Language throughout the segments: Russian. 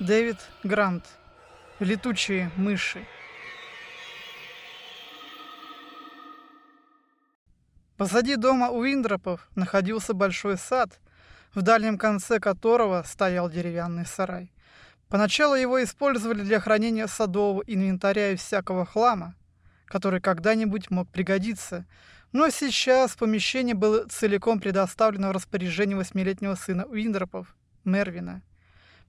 Дэвид Грант. Летучие мыши. Позади дома у Индропов находился большой сад, в дальнем конце которого стоял деревянный сарай. Поначалу его использовали для хранения садового инвентаря и всякого хлама, который когда-нибудь мог пригодиться, но сейчас помещение было целиком предоставлено в распоряжение восьмилетнего сына Уиндропов, Мервина.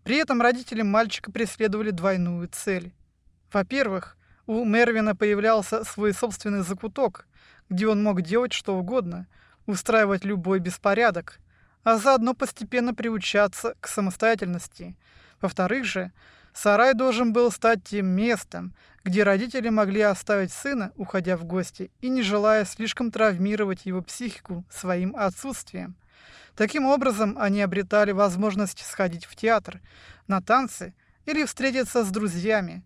При этом родители мальчика преследовали двойную цель. Во-первых, у Мервина появлялся свой собственный закуток, где он мог делать что угодно, устраивать любой беспорядок, а заодно постепенно приучаться к самостоятельности. Во-вторых же, сарай должен был стать тем местом, где родители могли оставить сына, уходя в гости, и не желая слишком травмировать его психику своим отсутствием. Таким образом, они обретали возможность сходить в театр, на танцы или встретиться с друзьями.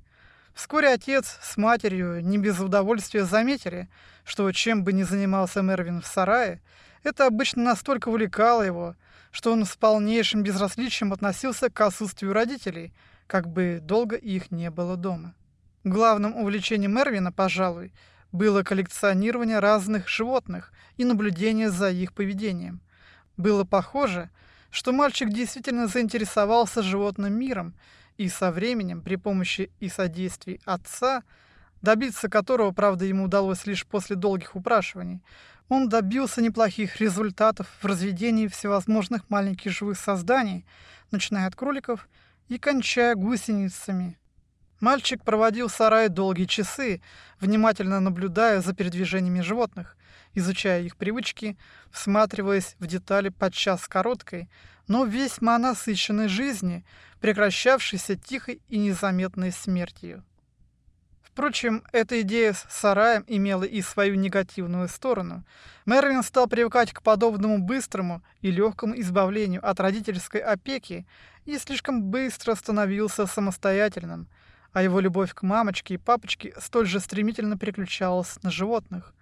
Вскоре отец с матерью не без удовольствия заметили, что чем бы ни занимался Мервин в сарае, это обычно настолько увлекало его, что он с полнейшим безразличием относился к отсутствию родителей, как бы долго их не было дома. Главным увлечением Мервина, пожалуй, было коллекционирование разных животных и наблюдение за их поведением – было похоже, что мальчик действительно заинтересовался животным миром, и со временем, при помощи и содействии отца, добиться которого, правда, ему удалось лишь после долгих упрашиваний, он добился неплохих результатов в разведении всевозможных маленьких живых созданий, начиная от кроликов и кончая гусеницами. Мальчик проводил в сарае долгие часы, внимательно наблюдая за передвижениями животных, изучая их привычки, всматриваясь в детали подчас короткой, но весьма насыщенной жизни, прекращавшейся тихой и незаметной смертью. Впрочем, эта идея с сараем имела и свою негативную сторону. Мервин стал привыкать к подобному быстрому и легкому избавлению от родительской опеки и слишком быстро становился самостоятельным – а его любовь к мамочке и папочке столь же стремительно переключалась на животных,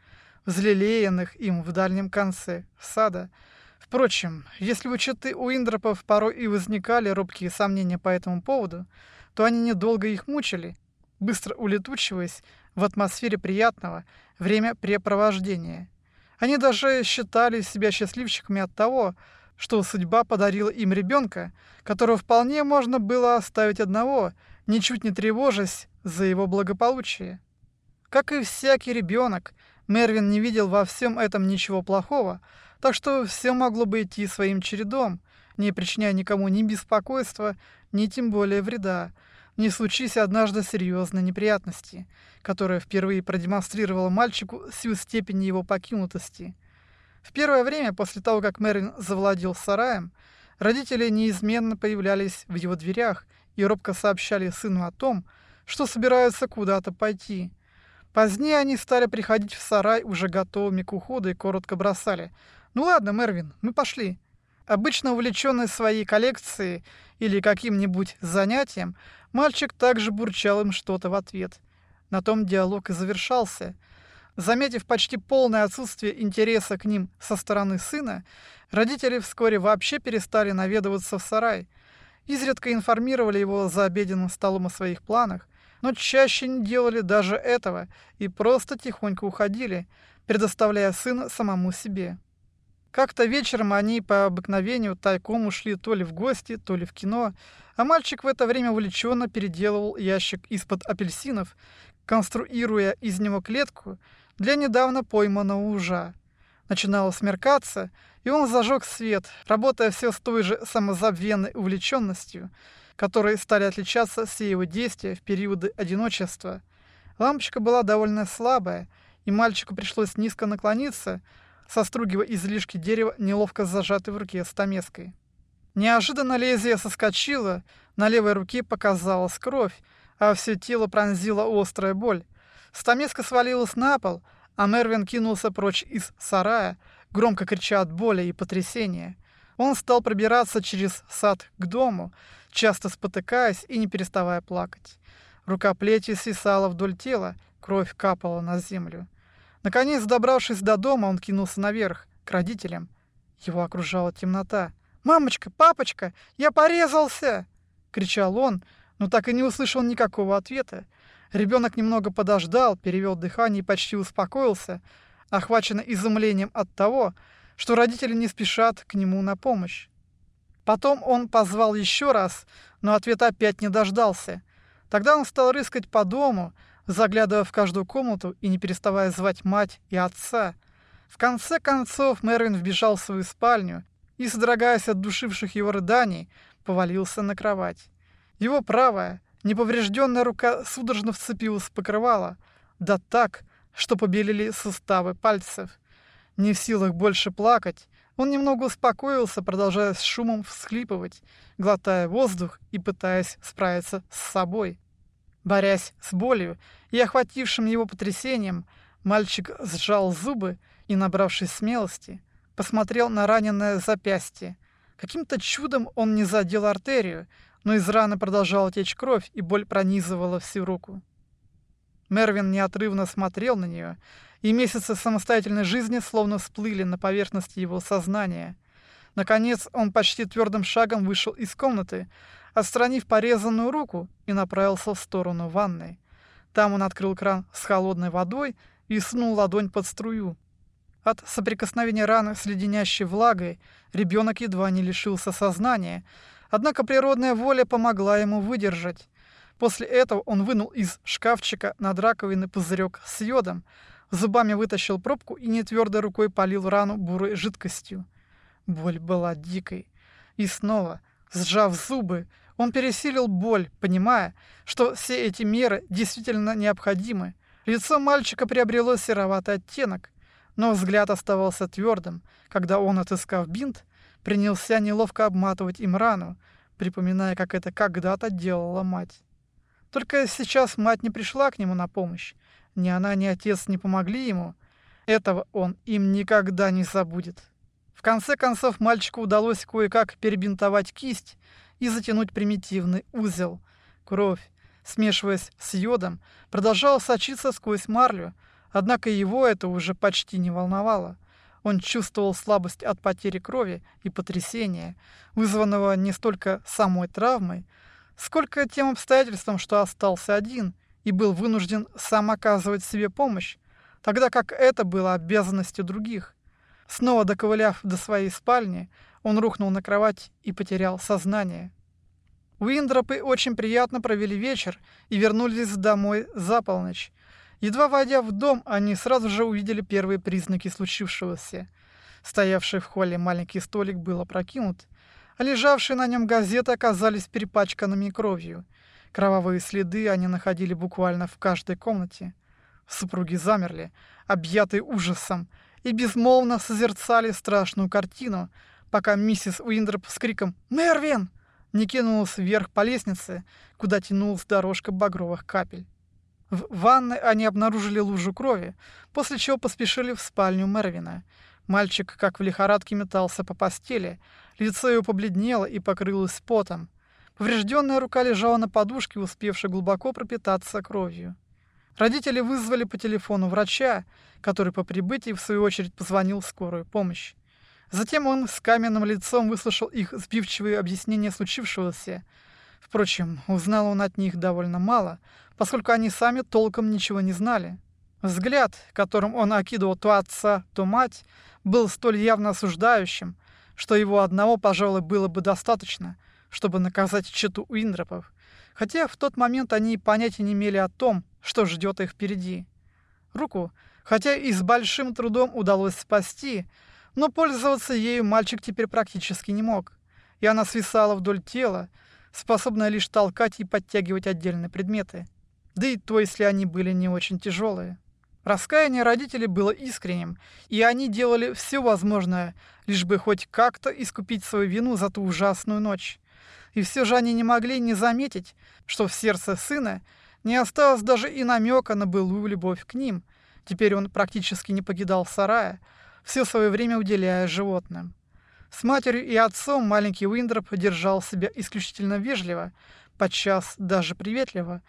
взлелеянных им в дальнем конце сада. Впрочем, если у четы у Индропов порой и возникали робкие сомнения по этому поводу, то они недолго их мучили, быстро улетучиваясь в атмосфере приятного времяпрепровождения. Они даже считали себя счастливчиками от того, что судьба подарила им ребенка, которого вполне можно было оставить одного – ничуть не тревожась за его благополучие. Как и всякий ребенок, Мервин не видел во всем этом ничего плохого, так что все могло бы идти своим чередом, не причиняя никому ни беспокойства, ни тем более вреда, не случись однажды серьезной неприятности, которая впервые продемонстрировала мальчику всю степень его покинутости. В первое время после того, как Мервин завладел сараем, родители неизменно появлялись в его дверях и робко сообщали сыну о том, что собираются куда-то пойти. Позднее они стали приходить в сарай уже готовыми к уходу и коротко бросали. «Ну ладно, Мервин, мы пошли». Обычно увлеченный своей коллекцией или каким-нибудь занятием, мальчик также бурчал им что-то в ответ. На том диалог и завершался. Заметив почти полное отсутствие интереса к ним со стороны сына, родители вскоре вообще перестали наведываться в сарай – изредка информировали его за обеденным столом о своих планах, но чаще не делали даже этого и просто тихонько уходили, предоставляя сына самому себе. Как-то вечером они по обыкновению тайком ушли то ли в гости, то ли в кино, а мальчик в это время увлеченно переделывал ящик из-под апельсинов, конструируя из него клетку для недавно пойманного ужа. Начинало смеркаться, и он зажег свет, работая все с той же самозабвенной увлеченностью, которой стали отличаться все его действия в периоды одиночества. Лампочка была довольно слабая, и мальчику пришлось низко наклониться, состругивая излишки дерева, неловко зажатой в руке стамеской. Неожиданно лезвие соскочило, на левой руке показалась кровь, а все тело пронзила острая боль. Стамеска свалилась на пол, а Мервин кинулся прочь из сарая, громко крича от боли и потрясения. Он стал пробираться через сад к дому, часто спотыкаясь и не переставая плакать. Рука плети свисала вдоль тела, кровь капала на землю. Наконец, добравшись до дома, он кинулся наверх, к родителям. Его окружала темнота. «Мамочка, папочка, я порезался!» — кричал он, но так и не услышал никакого ответа. Ребенок немного подождал, перевел дыхание и почти успокоился, охваченный изумлением от того, что родители не спешат к нему на помощь. Потом он позвал еще раз, но ответа опять не дождался. Тогда он стал рыскать по дому, заглядывая в каждую комнату и не переставая звать мать и отца. В конце концов Мэрвин вбежал в свою спальню и, содрогаясь от душивших его рыданий, повалился на кровать. Его правая, неповрежденная рука судорожно вцепилась в покрывало, да так, что побелели суставы пальцев. Не в силах больше плакать, он немного успокоился, продолжая с шумом всхлипывать, глотая воздух и пытаясь справиться с собой. Борясь с болью и охватившим его потрясением, мальчик сжал зубы и, набравшись смелости, посмотрел на раненое запястье. Каким-то чудом он не задел артерию, но из раны продолжала течь кровь, и боль пронизывала всю руку. Мервин неотрывно смотрел на нее, и месяцы самостоятельной жизни словно всплыли на поверхности его сознания. Наконец он почти твердым шагом вышел из комнаты, отстранив порезанную руку и направился в сторону ванной. Там он открыл кран с холодной водой и сунул ладонь под струю. От соприкосновения раны с леденящей влагой ребенок едва не лишился сознания, однако природная воля помогла ему выдержать. После этого он вынул из шкафчика над раковиной пузырек с йодом, зубами вытащил пробку и нетвердой рукой полил рану бурой жидкостью. Боль была дикой. И снова, сжав зубы, он пересилил боль, понимая, что все эти меры действительно необходимы. Лицо мальчика приобрело сероватый оттенок, но взгляд оставался твердым, когда он, отыскав бинт, принялся неловко обматывать им рану, припоминая, как это когда-то делала мать. Только сейчас мать не пришла к нему на помощь. Ни она, ни отец не помогли ему. Этого он им никогда не забудет. В конце концов мальчику удалось кое-как перебинтовать кисть и затянуть примитивный узел. Кровь, смешиваясь с йодом, продолжала сочиться сквозь марлю, однако его это уже почти не волновало. Он чувствовал слабость от потери крови и потрясения, вызванного не столько самой травмой, сколько тем обстоятельством, что остался один и был вынужден сам оказывать себе помощь, тогда как это было обязанностью других. Снова доковыляв до своей спальни, он рухнул на кровать и потерял сознание. Уиндропы очень приятно провели вечер и вернулись домой за полночь. Едва войдя в дом, они сразу же увидели первые признаки случившегося. Стоявший в холле маленький столик был опрокинут, лежавшие на нем газеты оказались перепачканными кровью. Кровавые следы они находили буквально в каждой комнате. Супруги замерли, объятые ужасом, и безмолвно созерцали страшную картину, пока миссис Уиндроп с криком «Мервин!» не кинулась вверх по лестнице, куда тянулась дорожка багровых капель. В ванной они обнаружили лужу крови, после чего поспешили в спальню Мервина. Мальчик, как в лихорадке, метался по постели, лицо его побледнело и покрылось потом. Поврежденная рука лежала на подушке, успевшей глубоко пропитаться кровью. Родители вызвали по телефону врача, который по прибытии, в свою очередь, позвонил в скорую помощь. Затем он с каменным лицом выслушал их сбивчивые объяснения случившегося. Впрочем, узнал он от них довольно мало, поскольку они сами толком ничего не знали. Взгляд, которым он окидывал то отца, то мать, был столь явно осуждающим, что его одного, пожалуй, было бы достаточно, чтобы наказать чету Уиндропов, хотя в тот момент они понятия не имели о том, что ждет их впереди. Руку, хотя и с большим трудом удалось спасти, но пользоваться ею мальчик теперь практически не мог, и она свисала вдоль тела, способная лишь толкать и подтягивать отдельные предметы, да и то, если они были не очень тяжелые. Раскаяние родителей было искренним, и они делали все возможное, лишь бы хоть как-то искупить свою вину за ту ужасную ночь. И все же они не могли не заметить, что в сердце сына не осталось даже и намека на былую любовь к ним. Теперь он практически не покидал сарая, все свое время уделяя животным. С матерью и отцом маленький Уиндроп держал себя исключительно вежливо, подчас даже приветливо,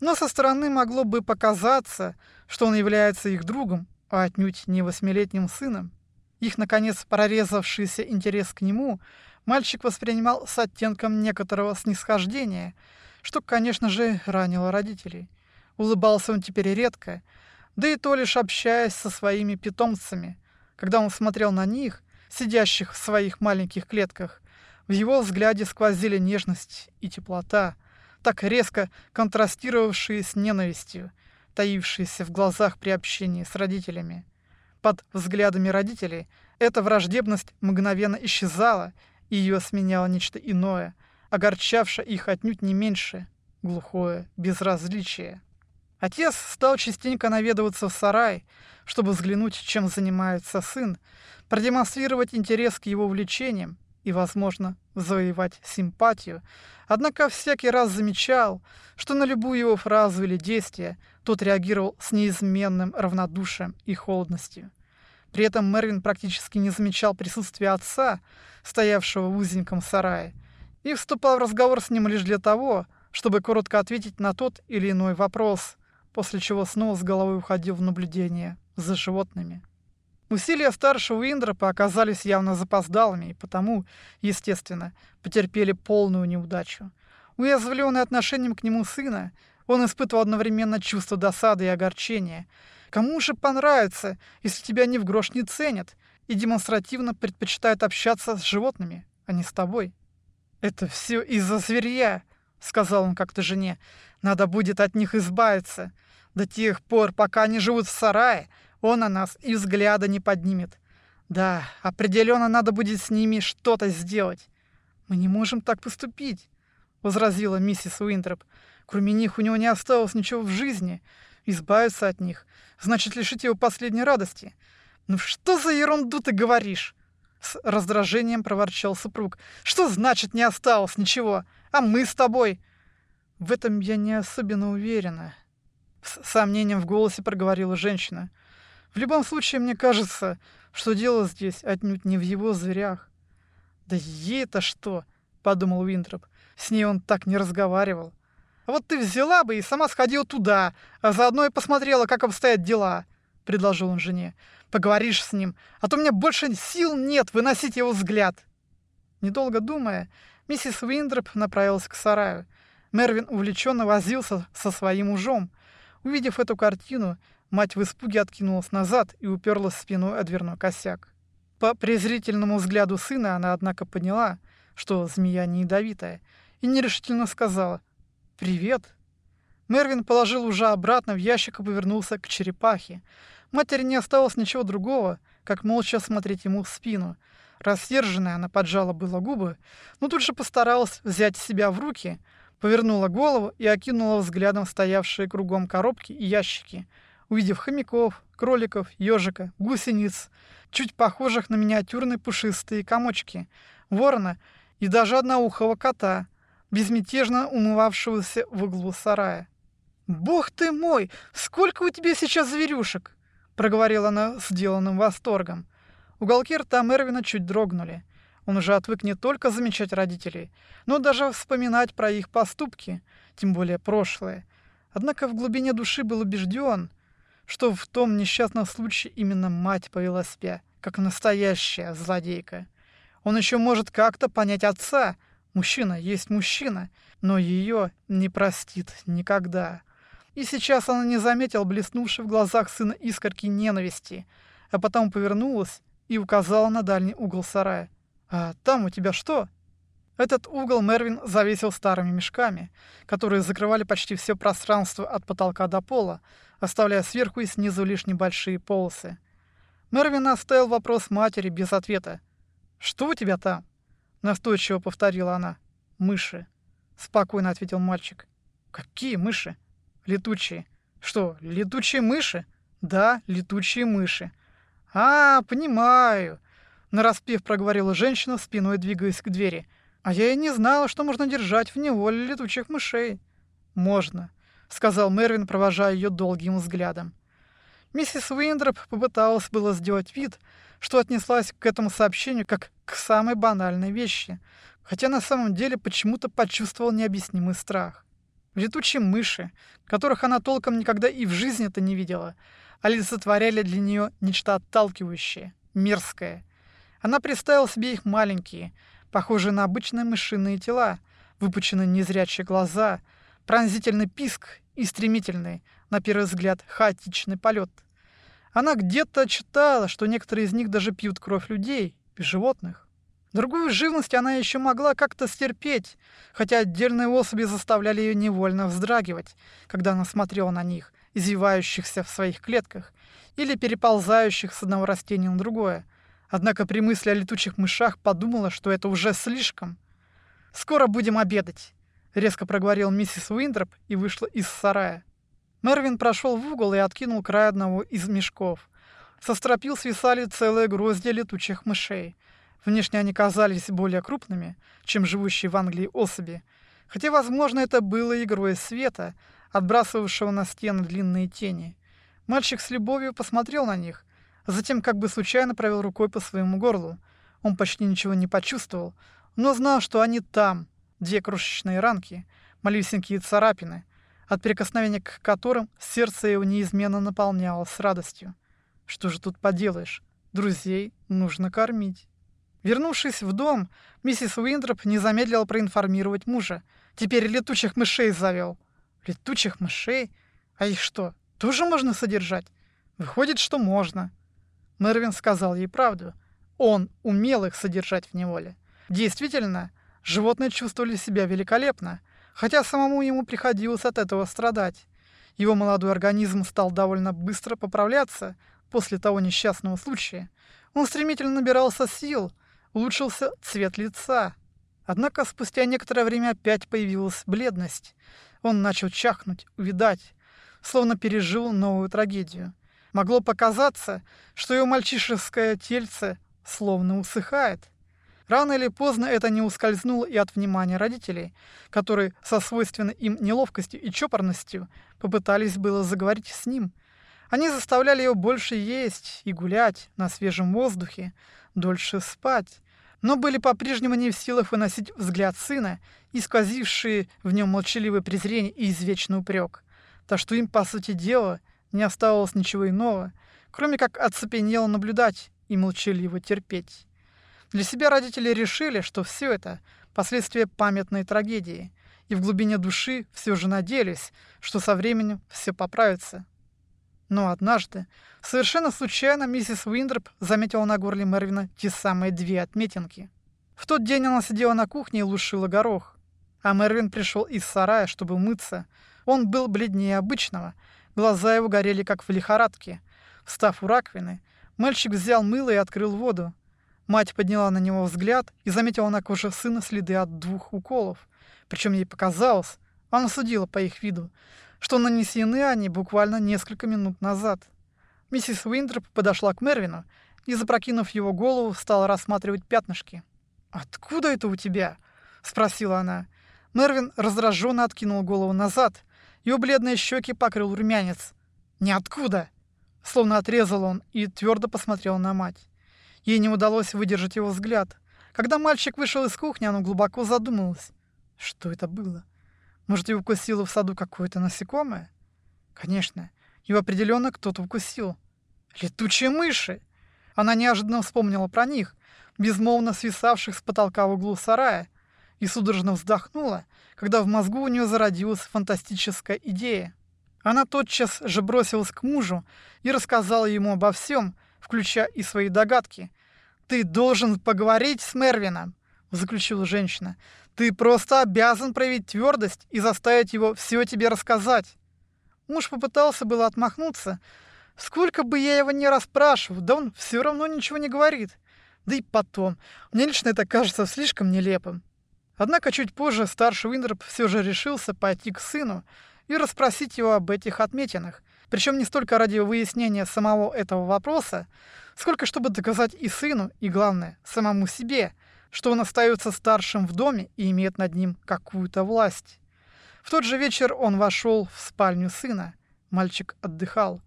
но со стороны могло бы показаться, что он является их другом, а отнюдь не восьмилетним сыном. Их, наконец, прорезавшийся интерес к нему мальчик воспринимал с оттенком некоторого снисхождения, что, конечно же, ранило родителей. Улыбался он теперь редко, да и то лишь общаясь со своими питомцами. Когда он смотрел на них, сидящих в своих маленьких клетках, в его взгляде сквозили нежность и теплота, так резко контрастировавшие с ненавистью, таившиеся в глазах при общении с родителями. Под взглядами родителей эта враждебность мгновенно исчезала, и ее сменяло нечто иное, огорчавшее их отнюдь не меньше, глухое безразличие. Отец стал частенько наведываться в сарай, чтобы взглянуть, чем занимается сын, продемонстрировать интерес к его увлечениям и, возможно, завоевать симпатию, однако всякий раз замечал, что на любую его фразу или действие тот реагировал с неизменным равнодушием и холодностью. При этом Мервин практически не замечал присутствия отца, стоявшего в узеньком сарае, и вступал в разговор с ним лишь для того, чтобы коротко ответить на тот или иной вопрос, после чего снова с головой уходил в наблюдение за животными. Усилия старшего Индропа оказались явно запоздалыми и потому, естественно, потерпели полную неудачу. Уязвленный отношением к нему сына, он испытывал одновременно чувство досады и огорчения. Кому же понравится, если тебя ни в грош не ценят и демонстративно предпочитают общаться с животными, а не с тобой? «Это все из-за зверья», — сказал он как-то жене. «Надо будет от них избавиться. До тех пор, пока они живут в сарае, он на нас и взгляда не поднимет. Да, определенно надо будет с ними что-то сделать. Мы не можем так поступить, возразила миссис Уинтроп. Кроме них у него не осталось ничего в жизни. Избавиться от них значит лишить его последней радости. Ну что за ерунду ты говоришь? С раздражением проворчал супруг. Что значит не осталось ничего? А мы с тобой? В этом я не особенно уверена. С сомнением в голосе проговорила женщина. В любом случае, мне кажется, что дело здесь отнюдь не в его зверях. «Да ей-то что?» — подумал Винтроп. «С ней он так не разговаривал. А вот ты взяла бы и сама сходила туда, а заодно и посмотрела, как обстоят дела», — предложил он жене. «Поговоришь с ним, а то у меня больше сил нет выносить его взгляд». Недолго думая, миссис Виндроп направилась к сараю. Мервин увлеченно возился со своим ужом. Увидев эту картину, Мать в испуге откинулась назад и уперлась спиной о дверной косяк. По презрительному взгляду сына она, однако, поняла, что змея не ядовитая, и нерешительно сказала «Привет». Мервин положил уже обратно в ящик и повернулся к черепахе. Матери не осталось ничего другого, как молча смотреть ему в спину. Рассерженная она поджала было губы, но тут же постаралась взять себя в руки, повернула голову и окинула взглядом стоявшие кругом коробки и ящики – увидев хомяков, кроликов, ежика, гусениц, чуть похожих на миниатюрные пушистые комочки, ворона и даже одноухого кота, безмятежно умывавшегося в углу сарая. «Бог ты мой! Сколько у тебя сейчас зверюшек!» — проговорила она с деланным восторгом. Уголки рта Мервина чуть дрогнули. Он уже отвык не только замечать родителей, но даже вспоминать про их поступки, тем более прошлое. Однако в глубине души был убежден, что в том несчастном случае именно мать повела себя, как настоящая злодейка. Он еще может как-то понять отца. Мужчина есть мужчина, но ее не простит никогда. И сейчас она не заметила блеснувшей в глазах сына искорки ненависти, а потом повернулась и указала на дальний угол сарая. «А там у тебя что?» Этот угол Мервин завесил старыми мешками, которые закрывали почти все пространство от потолка до пола, оставляя сверху и снизу лишь небольшие полосы. Мервин оставил вопрос матери без ответа. «Что у тебя там?» Настойчиво повторила она. «Мыши», — спокойно ответил мальчик. «Какие мыши?» «Летучие». «Что, летучие мыши?» «Да, летучие мыши». «А, понимаю», — нараспев проговорила женщина, спиной двигаясь к двери. «А я и не знала, что можно держать в неволе летучих мышей». «Можно», сказал Мервин, провожая ее долгим взглядом. Миссис Уиндроп попыталась было сделать вид, что отнеслась к этому сообщению как к самой банальной вещи, хотя на самом деле почему-то почувствовал необъяснимый страх. Летучие мыши, которых она толком никогда и в жизни-то не видела, олицетворяли для нее нечто отталкивающее, мерзкое. Она представила себе их маленькие, похожие на обычные мышиные тела, выпученные незрячие глаза, пронзительный писк и стремительный, на первый взгляд, хаотичный полет. Она где-то читала, что некоторые из них даже пьют кровь людей и животных. Другую живность она еще могла как-то стерпеть, хотя отдельные особи заставляли ее невольно вздрагивать, когда она смотрела на них, извивающихся в своих клетках или переползающих с одного растения на другое. Однако при мысли о летучих мышах подумала, что это уже слишком. «Скоро будем обедать», — резко проговорил миссис Уиндроп и вышла из сарая. Мервин прошел в угол и откинул край одного из мешков. Со стропил свисали целые грозди летучих мышей. Внешне они казались более крупными, чем живущие в Англии особи, хотя, возможно, это было игрой света, отбрасывавшего на стены длинные тени. Мальчик с любовью посмотрел на них, затем как бы случайно провел рукой по своему горлу. Он почти ничего не почувствовал, но знал, что они там, две крошечные ранки, малюсенькие царапины, от прикосновения к которым сердце его неизменно наполнялось радостью. Что же тут поделаешь? Друзей нужно кормить. Вернувшись в дом, миссис Уиндроп не замедлила проинформировать мужа. Теперь летучих мышей завел. Летучих мышей? А их что, тоже можно содержать? Выходит, что можно. Мервин сказал ей правду. Он умел их содержать в неволе. Действительно, животные чувствовали себя великолепно хотя самому ему приходилось от этого страдать. Его молодой организм стал довольно быстро поправляться после того несчастного случая. Он стремительно набирался сил, улучшился цвет лица. Однако спустя некоторое время опять появилась бледность. Он начал чахнуть, увидать, словно пережил новую трагедию. Могло показаться, что его мальчишеское тельце словно усыхает. Рано или поздно это не ускользнуло и от внимания родителей, которые со свойственной им неловкостью и чопорностью попытались было заговорить с ним. Они заставляли его больше есть и гулять на свежем воздухе, дольше спать, но были по-прежнему не в силах выносить взгляд сына и сквозившие в нем молчаливое презрение и извечный упрек. Так что им, по сути дела, не оставалось ничего иного, кроме как оцепенело наблюдать и молчаливо терпеть. Для себя родители решили, что все это – последствия памятной трагедии, и в глубине души все же надеялись, что со временем все поправится. Но однажды, совершенно случайно, миссис Уиндроп заметила на горле Мервина те самые две отметинки. В тот день она сидела на кухне и лушила горох, а Мервин пришел из сарая, чтобы мыться. Он был бледнее обычного, глаза его горели как в лихорадке. Встав у раковины, мальчик взял мыло и открыл воду. Мать подняла на него взгляд и заметила на коже сына следы от двух уколов. Причем ей показалось, она судила по их виду, что нанесены они буквально несколько минут назад. Миссис Уиндроп подошла к Мервину и, запрокинув его голову, стала рассматривать пятнышки. «Откуда это у тебя?» — спросила она. Мервин раздраженно откинул голову назад. Его бледные щеки покрыл румянец. «Ниоткуда!» Словно отрезал он и твердо посмотрел на мать. Ей не удалось выдержать его взгляд. Когда мальчик вышел из кухни, она глубоко задумалась. Что это было? Может, его укусило в саду какое-то насекомое? Конечно, его определенно кто-то укусил. Летучие мыши! Она неожиданно вспомнила про них, безмолвно свисавших с потолка в углу сарая, и судорожно вздохнула, когда в мозгу у нее зародилась фантастическая идея. Она тотчас же бросилась к мужу и рассказала ему обо всем, включая и свои догадки. «Ты должен поговорить с Мервином», — заключила женщина. «Ты просто обязан проявить твердость и заставить его все тебе рассказать». Муж попытался было отмахнуться. «Сколько бы я его ни расспрашивал, да он все равно ничего не говорит. Да и потом, мне лично это кажется слишком нелепым». Однако чуть позже старший Уиндроп все же решился пойти к сыну и расспросить его об этих отметинах, причем не столько ради выяснения самого этого вопроса, сколько чтобы доказать и сыну, и, главное, самому себе, что он остается старшим в доме и имеет над ним какую-то власть. В тот же вечер он вошел в спальню сына. Мальчик отдыхал.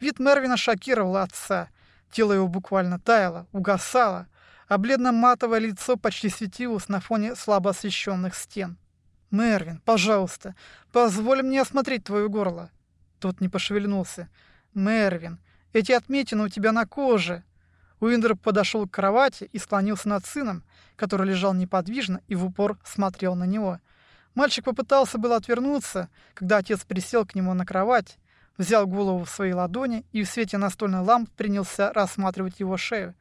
Вид Мервина шокировал отца. Тело его буквально таяло, угасало, а бледно-матовое лицо почти светилось на фоне слабо освещенных стен. «Мервин, пожалуйста, позволь мне осмотреть твое горло», тот не пошевельнулся. «Мервин, эти отметины у тебя на коже!» Уиндроп подошел к кровати и склонился над сыном, который лежал неподвижно и в упор смотрел на него. Мальчик попытался было отвернуться, когда отец присел к нему на кровать, взял голову в свои ладони и в свете настольной лампы принялся рассматривать его шею.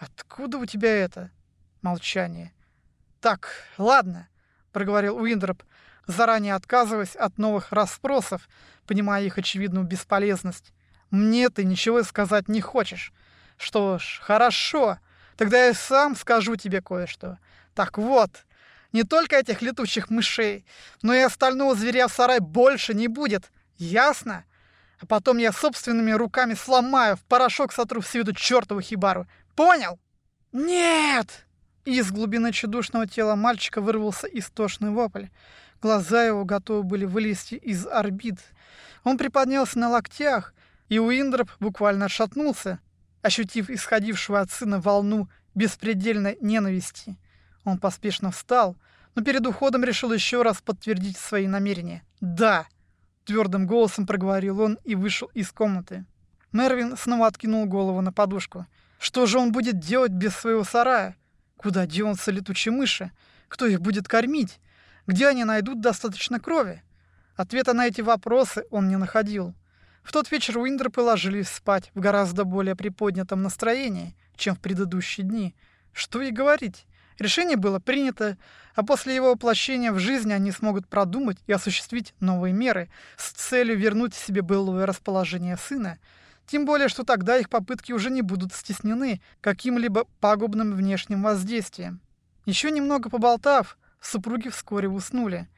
«Откуда у тебя это?» Молчание. «Так, ладно», — проговорил Уиндроп, заранее отказываясь от новых расспросов, понимая их очевидную бесполезность. «Мне ты ничего сказать не хочешь. Что ж, хорошо, тогда я сам скажу тебе кое-что. Так вот, не только этих летучих мышей, но и остального зверя в сарай больше не будет. Ясно? А потом я собственными руками сломаю, в порошок сотру всю эту чертову хибару. Понял? Нет! Из глубины чудушного тела мальчика вырвался истошный вопль. Глаза его готовы были вылезти из орбит. Он приподнялся на локтях, и Уиндроп буквально отшатнулся, ощутив исходившую от сына волну беспредельной ненависти. Он поспешно встал, но перед уходом решил еще раз подтвердить свои намерения. «Да!» — твердым голосом проговорил он и вышел из комнаты. Мервин снова откинул голову на подушку. Что же он будет делать без своего сарая? Куда денутся летучие мыши? Кто их будет кормить? Где они найдут достаточно крови? Ответа на эти вопросы он не находил. В тот вечер Уиндропы ложились спать в гораздо более приподнятом настроении, чем в предыдущие дни. Что и говорить. Решение было принято, а после его воплощения в жизнь они смогут продумать и осуществить новые меры с целью вернуть себе былое расположение сына. Тем более, что тогда их попытки уже не будут стеснены каким-либо пагубным внешним воздействием. Еще немного поболтав, супруги вскоре уснули.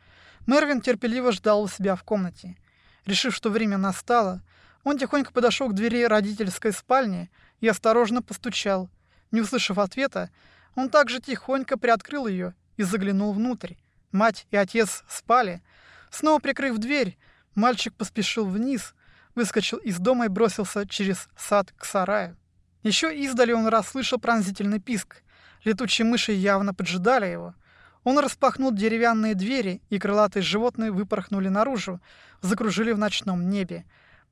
Мервин терпеливо ждал у себя в комнате. Решив, что время настало, он тихонько подошел к двери родительской спальни и осторожно постучал. Не услышав ответа, он также тихонько приоткрыл ее и заглянул внутрь. Мать и отец спали. Снова прикрыв дверь, мальчик поспешил вниз, выскочил из дома и бросился через сад к сараю. Еще издали он расслышал пронзительный писк. Летучие мыши явно поджидали его. Он распахнул деревянные двери, и крылатые животные выпорхнули наружу, закружили в ночном небе,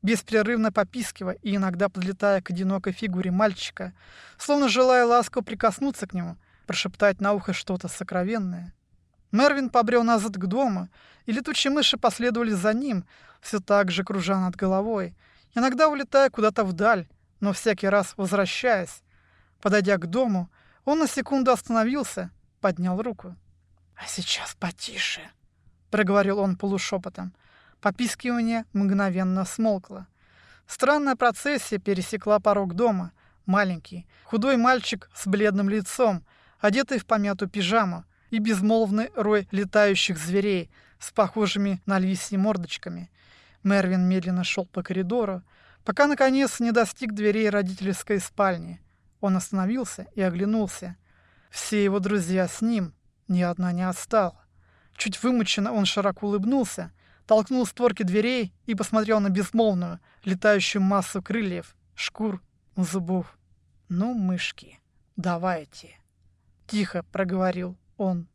беспрерывно попискивая и иногда подлетая к одинокой фигуре мальчика, словно желая ласково прикоснуться к нему, прошептать на ухо что-то сокровенное. Мервин побрел назад к дому, и летучие мыши последовали за ним, все так же кружа над головой, иногда улетая куда-то вдаль, но всякий раз возвращаясь. Подойдя к дому, он на секунду остановился, поднял руку. «А сейчас потише», — проговорил он полушепотом. Попискивание мгновенно смолкло. Странная процессия пересекла порог дома. Маленький, худой мальчик с бледным лицом, одетый в помятую пижаму, и безмолвный рой летающих зверей с похожими на лисьи мордочками. Мервин медленно шел по коридору, пока, наконец, не достиг дверей родительской спальни. Он остановился и оглянулся. Все его друзья с ним — ни одна не отстала. Чуть вымученно он широко улыбнулся, толкнул створки дверей и посмотрел на безмолвную, летающую массу крыльев, шкур, зубов. «Ну, мышки, давайте!» — тихо проговорил он.